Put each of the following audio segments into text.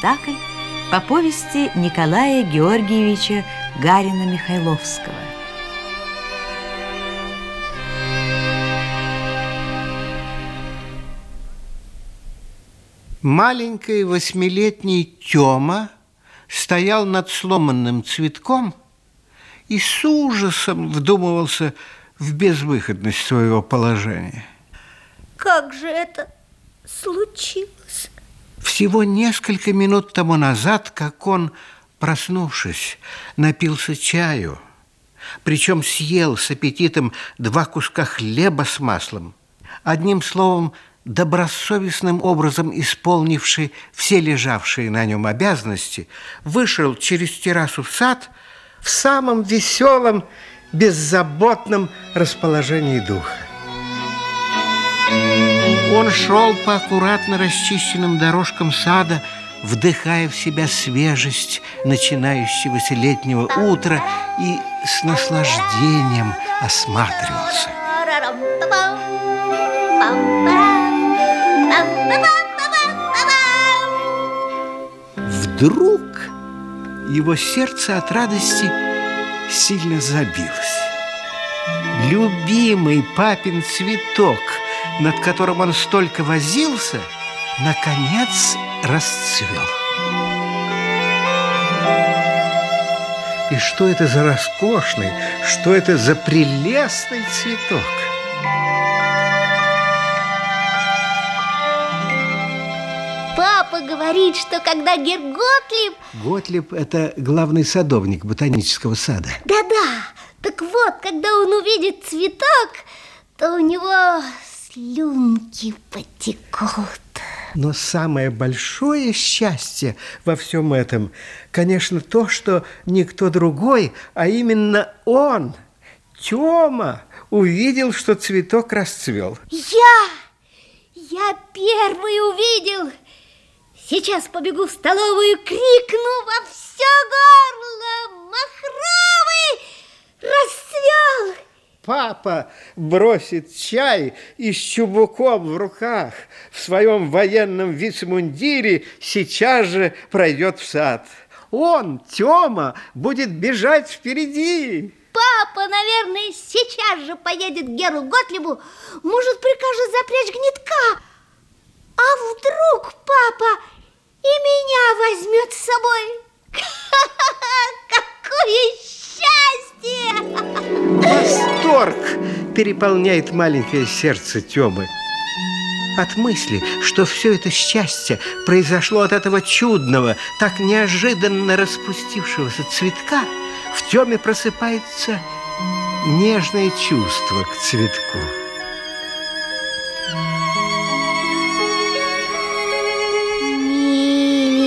Темы. Радиоспектакль по повести Николая Георгиевича Гарина-Михайловского. Маленький восьмилетний Тёма стоял над сломанным цветком и с ужасом вдумывался в безвыходность своего положения. Как же это случилось? Всего несколько минут тому назад, как он, проснувшись, напился чаю, причем съел с аппетитом два куска хлеба с маслом, одним словом, добросовестным образом исполнивший все лежавшие на нем обязанности, вышел через террасу в сад в самом веселом, беззаботном расположении духа. Он шел по аккуратно расчищенным дорожкам сада, вдыхая в себя свежесть начинающегося летнего утра и с наслаждением осматривался. Вдруг его сердце от радости сильно забилось. Любимый папин цветок, над которым он столько возился, наконец расцвел. И что это за роскошный, что это за прелестный цветок? Папа говорит, что когда Гер Готлиб... Готлиб – это главный садовник ботанического сада. Да-да, так вот, когда он увидит цветок, то у него слюнки потекут. Но самое большое счастье во всем этом, конечно, то, что никто другой, а именно он, Тёма, увидел, что цветок расцвел. Я! Я первый увидел! Сейчас побегу в столовую, крикну во все горло! Махровый расцвел! Папа бросит чай и с чубуком в руках в своем военном вицмундире сейчас же пройдет в сад. Он, Тёма, будет бежать впереди. Папа, наверное, сейчас же поедет к Геру Готлибу, может, прикажет запрячь гнетка. А вдруг папа и меня возьмет с собой? Какое счастье! Восторг переполняет маленькое сердце Тёмы. От мысли, что все это счастье произошло от этого чудного, так неожиданно распустившегося цветка, в Тёме просыпается нежное чувство к цветку.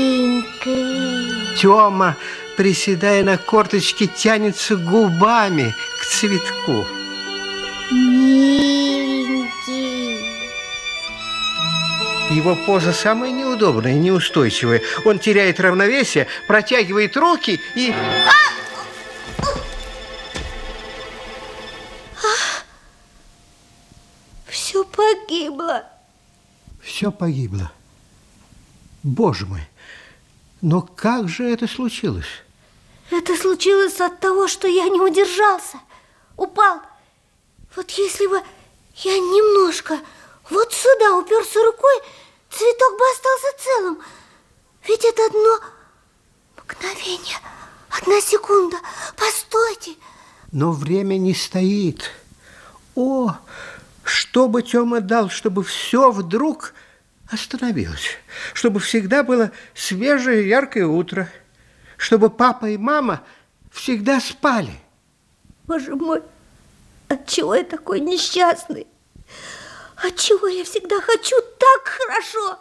Миленький. Тёма, приседая на корточке, тянется губами к цветку. Миленький. Его поза самая неудобная и неустойчивая. Он теряет равновесие, протягивает руки и... Все погибло. Все погибло. Боже мой, но как же это случилось? Это случилось от того, что я не удержался. Упал. Вот если бы я немножко вот сюда уперся рукой, цветок бы остался целым. Ведь это одно мгновение, одна секунда. Постойте. Но время не стоит. О, что бы Тёма дал, чтобы все вдруг остановилось, чтобы всегда было свежее яркое утро, чтобы папа и мама всегда спали. Боже мой, отчего я такой несчастный? Отчего я всегда хочу так хорошо?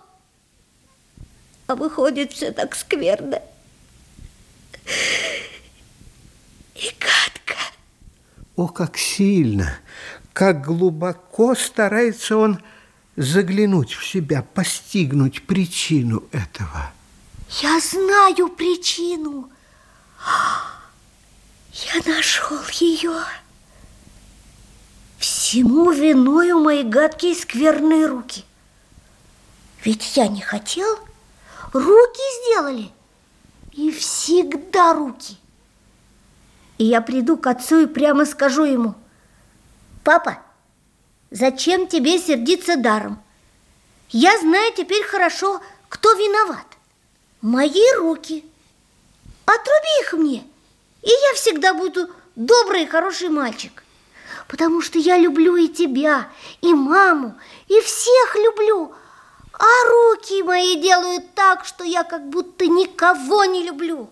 А выходит все так скверно. И гадко. О, как сильно, как глубоко старается он заглянуть в себя, постигнуть причину этого. Я знаю причину. Я нашел ее. Всему виною мои гадкие скверные руки. Ведь я не хотел. Руки сделали. И всегда руки. И я приду к отцу и прямо скажу ему, «Папа, зачем тебе сердиться даром? Я знаю теперь хорошо, кто виноват. Мои руки. Отруби их мне, и я всегда буду добрый и хороший мальчик. Потому что я люблю и тебя, и маму, и всех люблю. А руки мои делают так, что я как будто никого не люблю.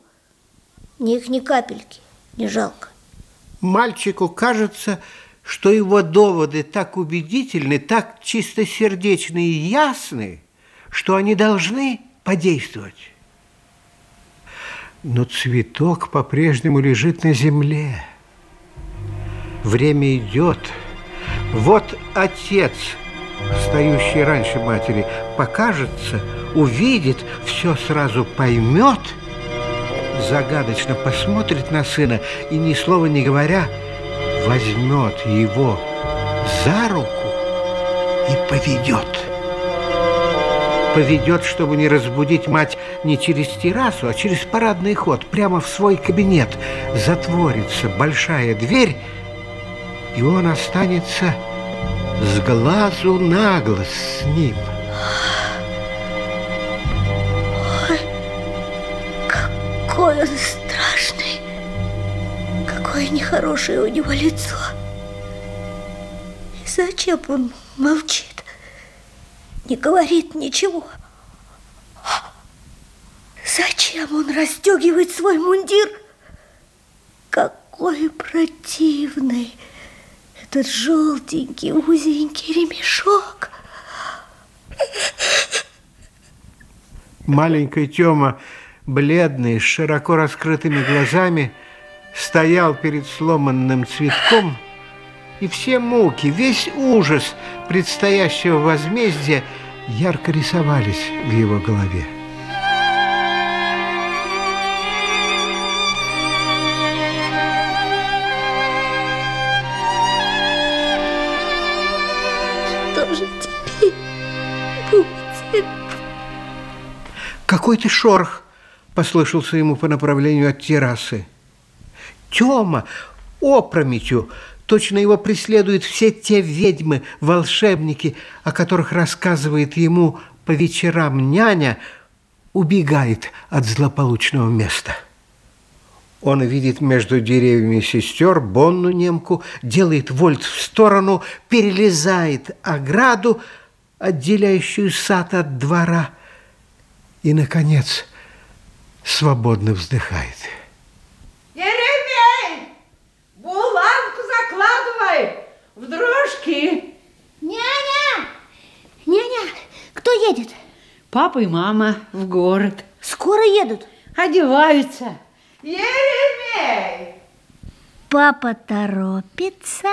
Мне их ни капельки не жалко. Мальчику кажется, что его доводы так убедительны, так чистосердечны и ясны, что они должны подействовать. Но цветок по-прежнему лежит на земле. Время идет. Вот отец, стоящий раньше матери, покажется, увидит, все сразу поймет, загадочно посмотрит на сына и, ни слова не говоря, возьмет его за руку и поведет поведет, чтобы не разбудить мать не через террасу, а через парадный ход, прямо в свой кабинет. Затворится большая дверь, и он останется с глазу на глаз с ним. Ой, какой он страшный, какое нехорошее у него лицо. И зачем он молчит? не говорит ничего. Зачем он расстегивает свой мундир? Какой противный этот желтенький узенький ремешок. Маленький Тёма, бледный, с широко раскрытыми глазами, стоял перед сломанным цветком и все муки, весь ужас предстоящего возмездия ярко рисовались в его голове. Какой-то шорох послышался ему по направлению от террасы. Тёма опрометью Точно его преследуют все те ведьмы, волшебники, о которых рассказывает ему по вечерам няня, убегает от злополучного места. Он видит между деревьями сестер Бонну немку, делает вольт в сторону, перелезает ограду, отделяющую сад от двора, и, наконец, свободно вздыхает. В дрожки. Няня! Няня, кто едет? Папа и мама в город. Скоро едут. Одеваются. Еремей! Папа торопится,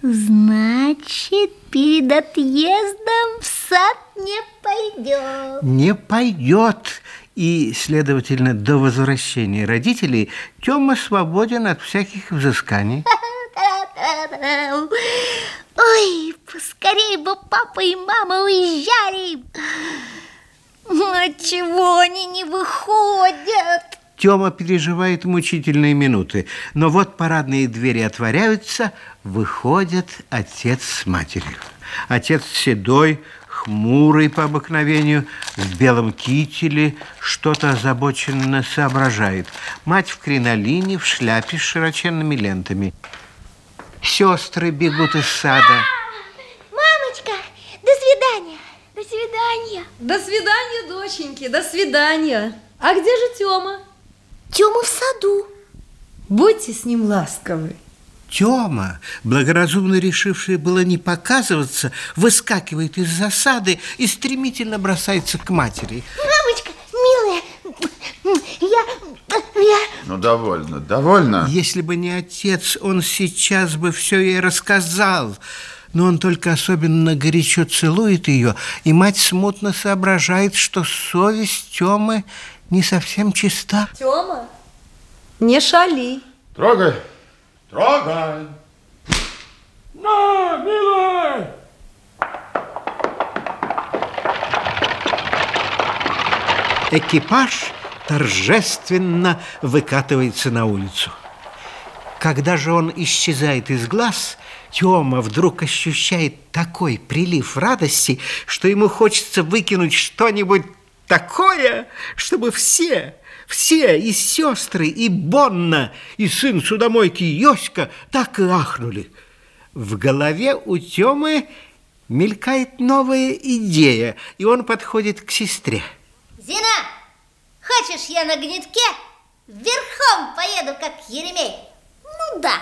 значит, перед отъездом в сад не пойдет. Не пойдет. И, следовательно, до возвращения родителей Тёма свободен от всяких взысканий. Ой, поскорее бы папа и мама уезжали. Отчего они не выходят? Тёма переживает мучительные минуты. Но вот парадные двери отворяются, выходят отец с матерью. Отец седой, хмурый по обыкновению, в белом кителе, что-то озабоченно соображает. Мать в кринолине, в шляпе с широченными лентами. Сестры бегут из сада. Мамочка, до свидания. До свидания. До свидания, доченьки, до свидания. А где же Тёма? Тёма в саду. Будьте с ним ласковы. Тёма, благоразумно решивший было не показываться, выскакивает из засады и стремительно бросается к матери. Мамочка, милая, я... я... Ну, довольно, довольно. Если бы не отец, он сейчас бы все ей рассказал. Но он только особенно горячо целует ее, и мать смутно соображает, что совесть Тёмы не совсем чиста. Тёма, не шали. Трогай, трогай. На, милая! Экипаж торжественно выкатывается на улицу. Когда же он исчезает из глаз, Тёма вдруг ощущает такой прилив радости, что ему хочется выкинуть что-нибудь такое, чтобы все, все, и сестры, и Бонна, и сын судомойки Йоська так и ахнули. В голове у Тёмы мелькает новая идея, и он подходит к сестре. Зина, хочешь я на гнетке верхом поеду, как Еремей? Ну да,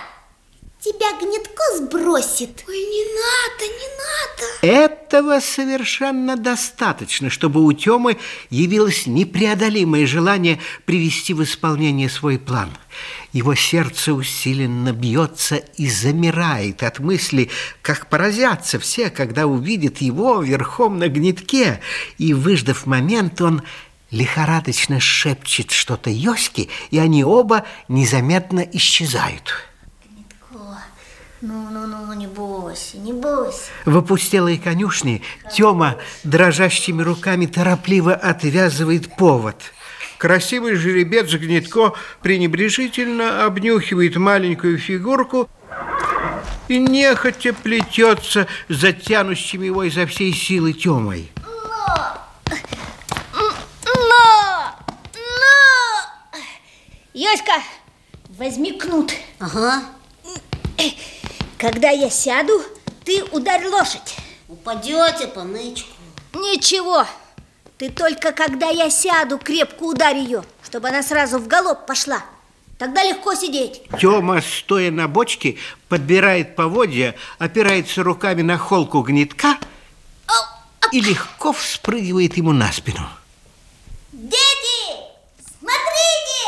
тебя гнетко сбросит. Ой, не надо, не надо. Этого совершенно достаточно, чтобы у Тёмы явилось непреодолимое желание привести в исполнение свой план. Его сердце усиленно бьется и замирает от мысли, как поразятся все, когда увидят его верхом на гнетке. И, выждав момент, он лихорадочно шепчет что-то Йоське, и они оба незаметно исчезают. Ну, ну, ну, не бойся, не бойся. В опустелой конюшне Тёма дрожащими руками торопливо отвязывает повод. Красивый жеребец Гнетко пренебрежительно обнюхивает маленькую фигурку и нехотя плетется за тянущими его изо всей силы Тёмой. Но! Но! Йоська, возьми кнут. Ага, Когда я сяду, ты ударь лошадь. упадете по нычку. Ничего. Ты только когда я сяду, крепко ударь ее, чтобы она сразу в галоп пошла. Тогда легко сидеть. Тёма, стоя на бочке, подбирает поводья, опирается руками на холку гнетка и легко вспрыгивает ему на спину. Дети, смотрите!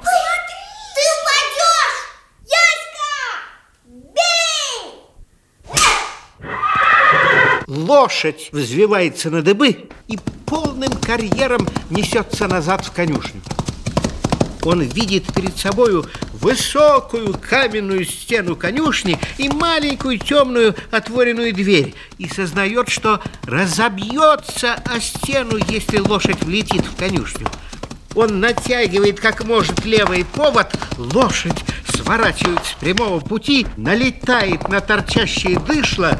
Смотри! Ты упадешь! Яська! Бей! Лошадь взвивается на дыбы и полным карьером несется назад в конюшню. Он видит перед собою высокую каменную стену конюшни и маленькую темную отворенную дверь и сознает, что разобьется о стену, если лошадь влетит в конюшню. Он натягивает как может левый повод, лошадь сворачивает с прямого пути, налетает на торчащее дышло,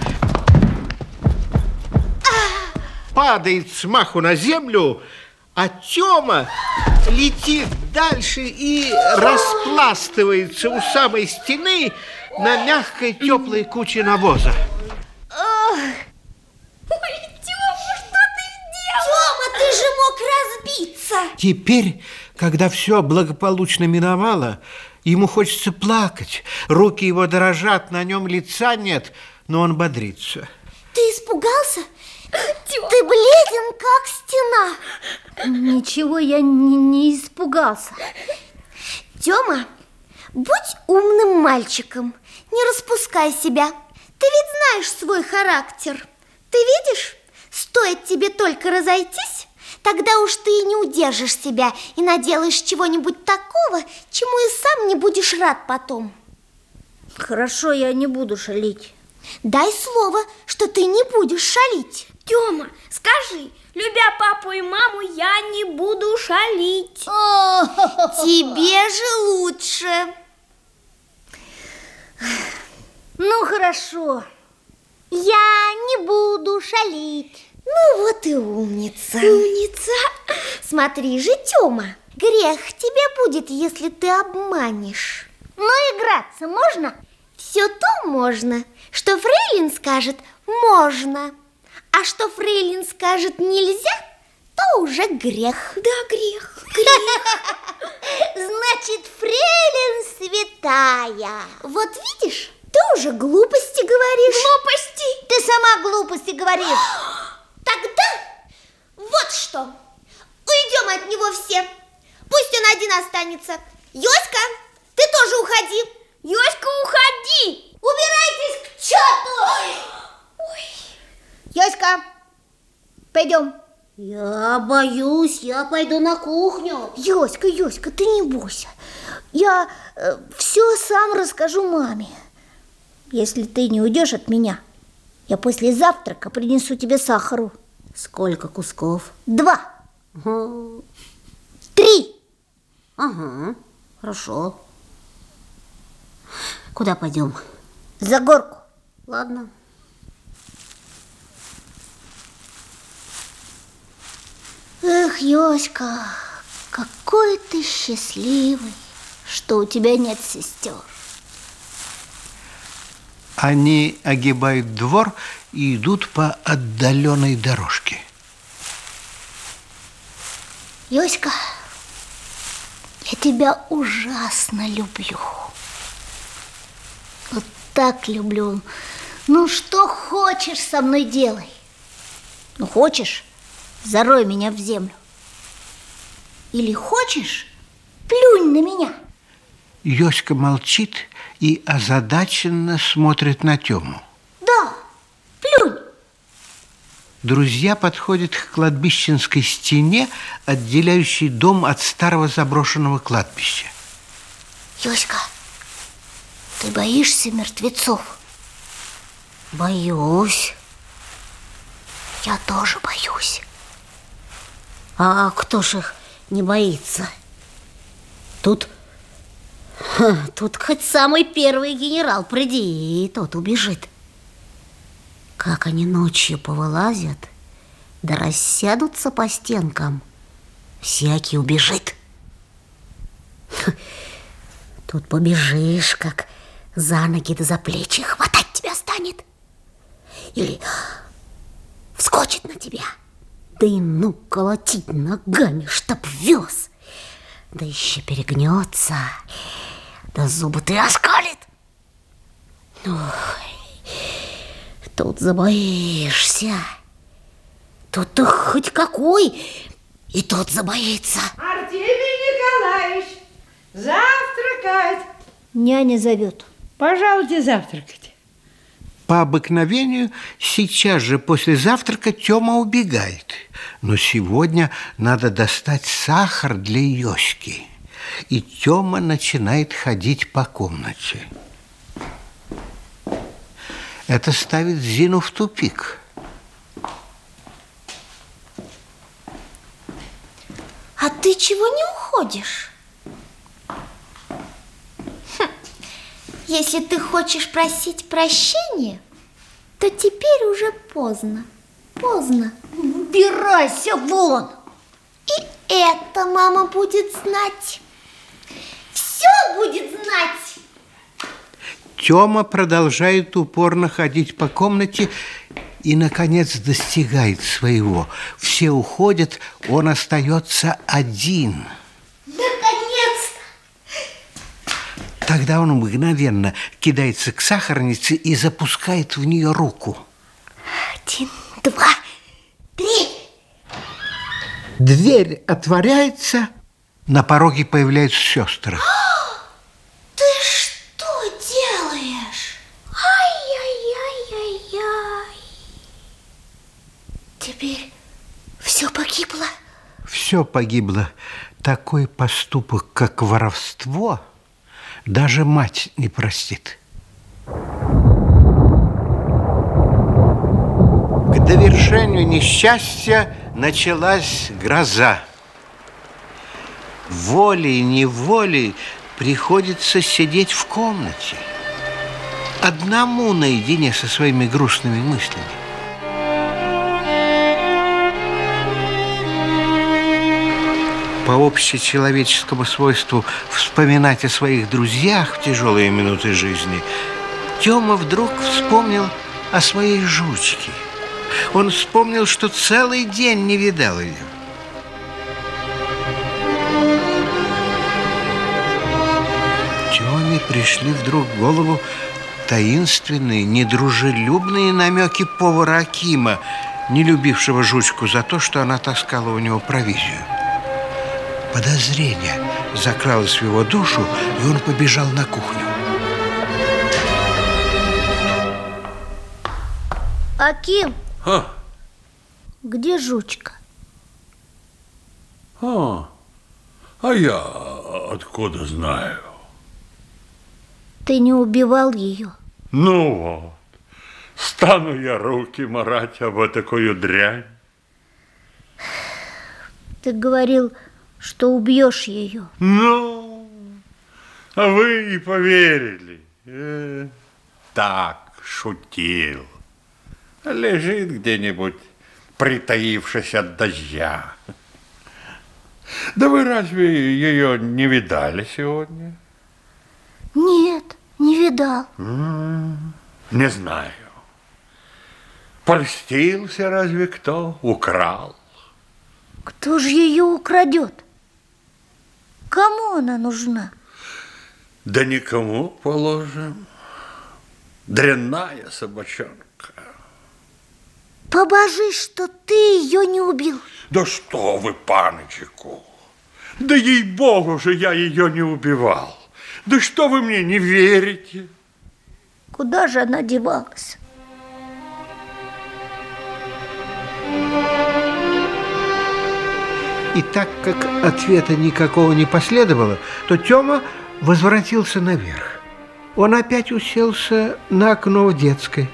падает с маху на землю, а Тёма летит дальше и распластывается у самой стены на мягкой теплой куче навоза. Ой, Тёма, что ты сделал? Тёма, ты же мог разбиться. Теперь, когда все благополучно миновало, ему хочется плакать. Руки его дрожат, на нем лица нет, но он бодрится. Ты испугался? Ты бледен, как стена. Ничего, я не, не испугался. Тёма, будь умным мальчиком, не распускай себя. Ты ведь знаешь свой характер. Ты видишь, стоит тебе только разойтись, тогда уж ты и не удержишь себя и наделаешь чего-нибудь такого, чему и сам не будешь рад потом. Хорошо, я не буду шалить. Дай слово, что ты не будешь шалить. Тёма, скажи, любя папу и маму, я не буду шалить. Тебе же лучше. Ну, хорошо. Я не буду шалить. Ну, вот и умница. Умница. Смотри же, Тёма, грех тебе будет, если ты обманешь. Но играться можно? Все то можно, что Фрейлин скажет «можно». А что Фрейлин скажет «нельзя», то уже грех. Да, грех. Значит, Фрейлин святая. Вот видишь, ты уже глупости говоришь. Глупости. Ты сама глупости говоришь. Тогда вот что. Уйдем от него все. Пусть он один останется. Йоська, ты тоже уходи. Ёська, уходи. Убирайтесь к черту! Йоська, пойдем. Я боюсь, я пойду на кухню. Йоська, Йоська, ты не бойся. Я все сам расскажу маме. Если ты не уйдешь от меня, я после завтрака принесу тебе сахару. Сколько кусков? Два. Три. Ага, хорошо. Куда пойдем? За горку. Ладно. Эх, Йоська, какой ты счастливый, что у тебя нет сестер. Они огибают двор и идут по отдаленной дорожке. Йоська, я тебя ужасно люблю. Вот так люблю. Ну, что хочешь со мной делай. Ну, хочешь, зарой меня в землю. Или хочешь, плюнь на меня. Йоська молчит и озадаченно смотрит на Тему. Да, плюнь. Друзья подходят к кладбищенской стене, отделяющей дом от старого заброшенного кладбища. Йоська, ты боишься мертвецов? Боюсь. Я тоже боюсь. А кто ж их не боится? Тут, ха, тут хоть самый первый генерал приди, и тот убежит. Как они ночью повылазят, да рассядутся по стенкам, всякий убежит. Тут побежишь, как за ноги да за плечи хватать тебя станет. Или вскочит на тебя, да и ну колотить ногами, чтоб вез. Да еще перегнется, да зубы ты оскалит. Ой, тут забоишься. Тут ты хоть какой, и тот забоится. Артемий Николаевич, завтракать. Няня зовет. Пожалуйте завтракать. По обыкновению, сейчас же после завтрака Тёма убегает. Но сегодня надо достать сахар для Йоськи. И Тёма начинает ходить по комнате. Это ставит Зину в тупик. А ты чего не уходишь? Если ты хочешь просить прощения, то теперь уже поздно. Поздно. Убирайся вон! И это мама будет знать. Все будет знать. Тёма продолжает упорно ходить по комнате и, наконец, достигает своего. Все уходят, он остается один. Тогда он мгновенно кидается к сахарнице и запускает в нее руку. Один, два, три. Дверь отворяется, на пороге появляются сестры. Ты что делаешь? Ай-яй-яй-яй-яй. Теперь все погибло. Все погибло. Такой поступок, как воровство, даже мать не простит. К довершению несчастья началась гроза. Волей-неволей приходится сидеть в комнате, одному наедине со своими грустными мыслями. По общечеловеческому свойству вспоминать о своих друзьях в тяжелые минуты жизни, Тёма вдруг вспомнил о своей жучке. Он вспомнил, что целый день не видал ее. Тёме пришли вдруг в голову таинственные, недружелюбные намеки повара Акима, не любившего жучку за то, что она таскала у него провизию. Подозрение закралось в его душу, и он побежал на кухню. Аким, А, где жучка? а, а я откуда знаю? Ты не убивал ее? Ну вот, стану я руки марать об такую дрянь. Ты говорил, что убьешь ее. Ну, а вы и поверили. Э, так, шутил. Лежит где-нибудь, притаившись от дождя. Да вы разве ее не видали сегодня? Нет, не видал. Не знаю. Польстился разве кто? Украл. Кто же ее украдет? Кому она нужна? Да никому, положим. Дрянная собачонка. Побожись, что ты ее не убил. Да что вы, паночку! Да ей-богу же я ее не убивал. Да что вы мне не верите? Куда же она девалась? И так как ответа никакого не последовало, то Тёма возвратился наверх. Он опять уселся на окно в детской.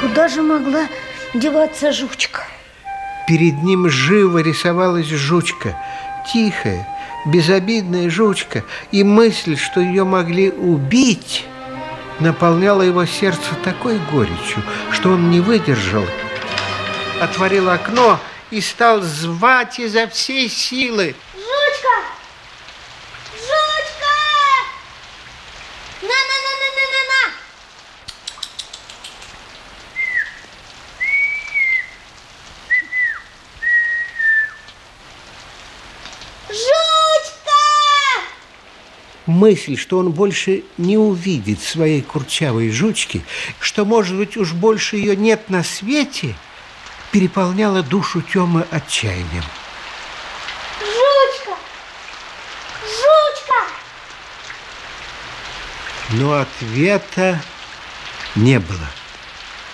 Куда же могла деваться жучка? Перед ним живо рисовалась жучка, тихая, безобидная жучка, и мысль, что ее могли убить, наполняла его сердце такой горечью, что он не выдержал, отворил окно и стал звать изо всей силы. Жучка! Жучка! На-на-на-на-на-на-на! Жучка! Мысль, что он больше не увидит своей курчавой жучки, что, может быть, уж больше ее нет на свете, переполняла душу Тёмы отчаянием. Жучка! Жучка! Но ответа не было.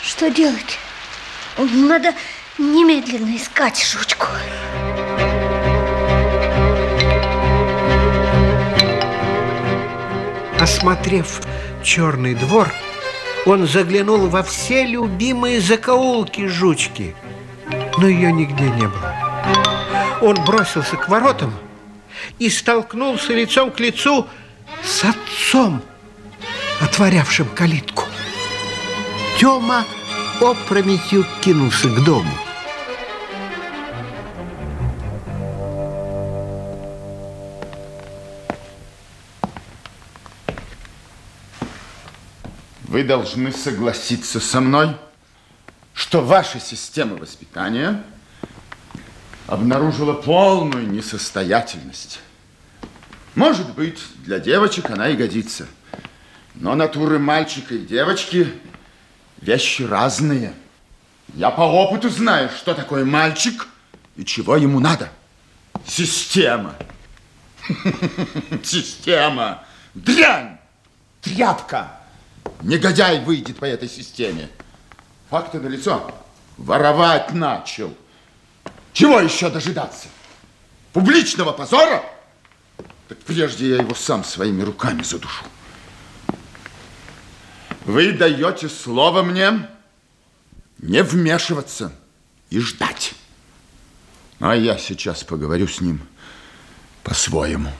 Что делать? Надо немедленно искать жучку. Осмотрев черный двор, он заглянул во все любимые закоулки жучки, но ее нигде не было. Он бросился к воротам и столкнулся лицом к лицу с отцом, отворявшим калитку. Тёма опрометью кинулся к дому. Вы должны согласиться со мной, что ваша система воспитания обнаружила полную несостоятельность. Может быть, для девочек она и годится, но натуры мальчика и девочки вещи разные. Я по опыту знаю, что такое мальчик и чего ему надо. Система. Система. Дрянь. Тряпка. Негодяй выйдет по этой системе. Факты налицо. Воровать начал. Чего еще дожидаться? Публичного позора? Так прежде я его сам своими руками задушу. Вы даете слово мне не вмешиваться и ждать. А я сейчас поговорю с ним по-своему.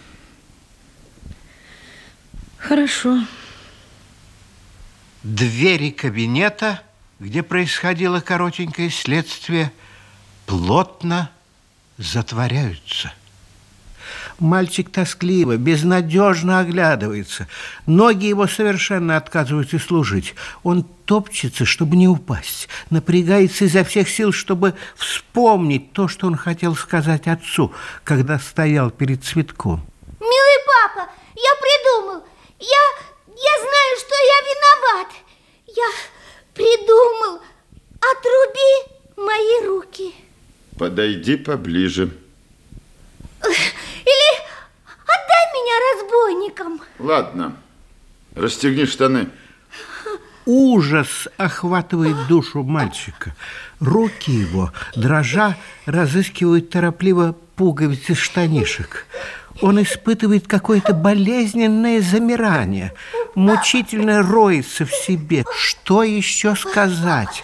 Хорошо. Двери кабинета, где происходило коротенькое следствие, плотно затворяются. Мальчик тоскливо, безнадежно оглядывается. Ноги его совершенно отказываются служить. Он топчется, чтобы не упасть, напрягается изо всех сил, чтобы вспомнить то, что он хотел сказать отцу, когда стоял перед цветком. Милый папа, я придумал. Я, я знаю, что я виноват. Я придумал. Отруби мои руки. Подойди поближе. Или отдай меня разбойникам. Ладно, расстегни штаны. Ужас охватывает душу мальчика. Руки его, дрожа, разыскивают торопливо пуговицы штанишек. Он испытывает какое-то болезненное замирание, мучительно роется в себе. Что еще сказать?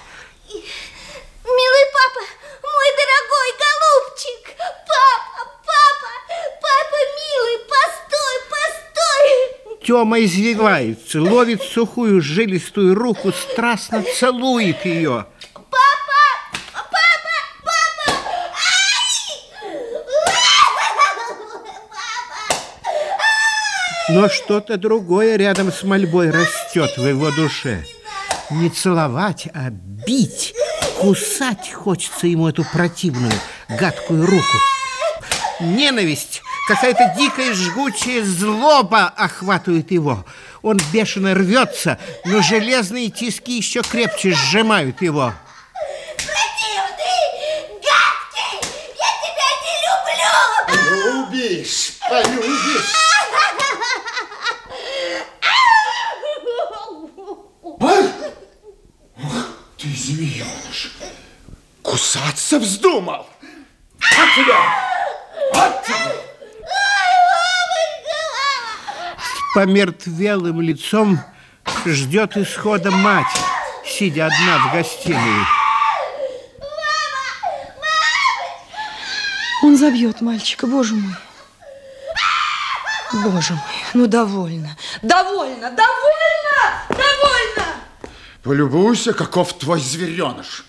Милый папа, мой дорогой голубчик, папа, папа, папа милый, постой, постой. Тёма извивается, ловит сухую жилистую руку, страстно целует ее. Папа, папа, папа, ай! Но что-то другое рядом с мольбой растет в его душе. Не целовать, а бить, кусать хочется ему эту противную, гадкую руку. Ненависть, какая-то дикая жгучая злоба охватывает его. Он бешено рвется, но железные тиски еще крепче сжимают его. Противный, гадкий, я тебя не люблю. Полюбишь, полюбишь. Змееныш! Кусаться вздумал! От тебя! От тебя! Помертвелым лицом ждет исхода мать, сидя одна в гостиной. Он забьет мальчика, боже мой. Боже мой, ну довольно. Довольно, довольно, довольно! Полюбуйся, каков твой звереныш.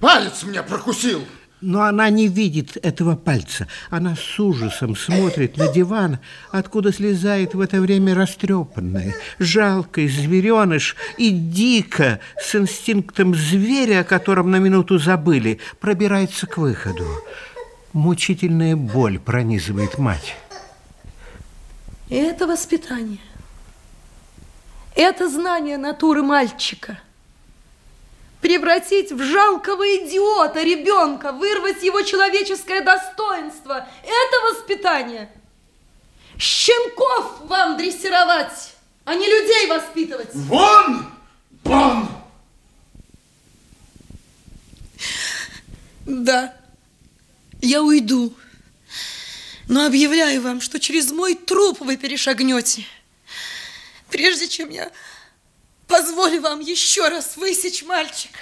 Палец мне прокусил. Но она не видит этого пальца. Она с ужасом смотрит на диван, откуда слезает в это время растрепанная, жалкий звереныш и дико, с инстинктом зверя, о котором на минуту забыли, пробирается к выходу. Мучительная боль пронизывает мать. Это воспитание. Это знание натуры мальчика. Превратить в жалкого идиота ребенка, вырвать его человеческое достоинство. Это воспитание. Щенков вам дрессировать, а не людей воспитывать. Вон! Вон! Да, я уйду. Но объявляю вам, что через мой труп вы перешагнете. Прежде чем я позволю вам еще раз высечь мальчика.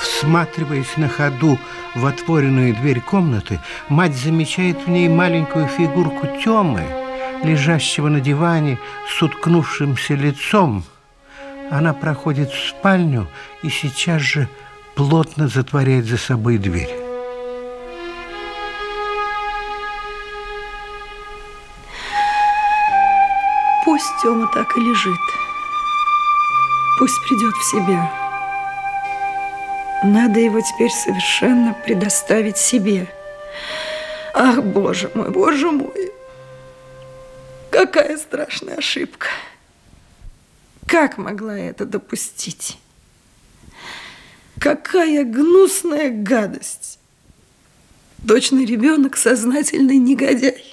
Всматриваясь на ходу в отворенную дверь комнаты, мать замечает в ней маленькую фигурку Тёмы, лежащего на диване с уткнувшимся лицом. Она проходит в спальню и сейчас же плотно затворяет за собой дверь. Пусть Тёма так и лежит. Пусть придет в себя. Надо его теперь совершенно предоставить себе. Ах, боже мой, боже мой. Какая страшная ошибка. Как могла я это допустить? Какая гнусная гадость. Точно ребенок сознательный негодяй.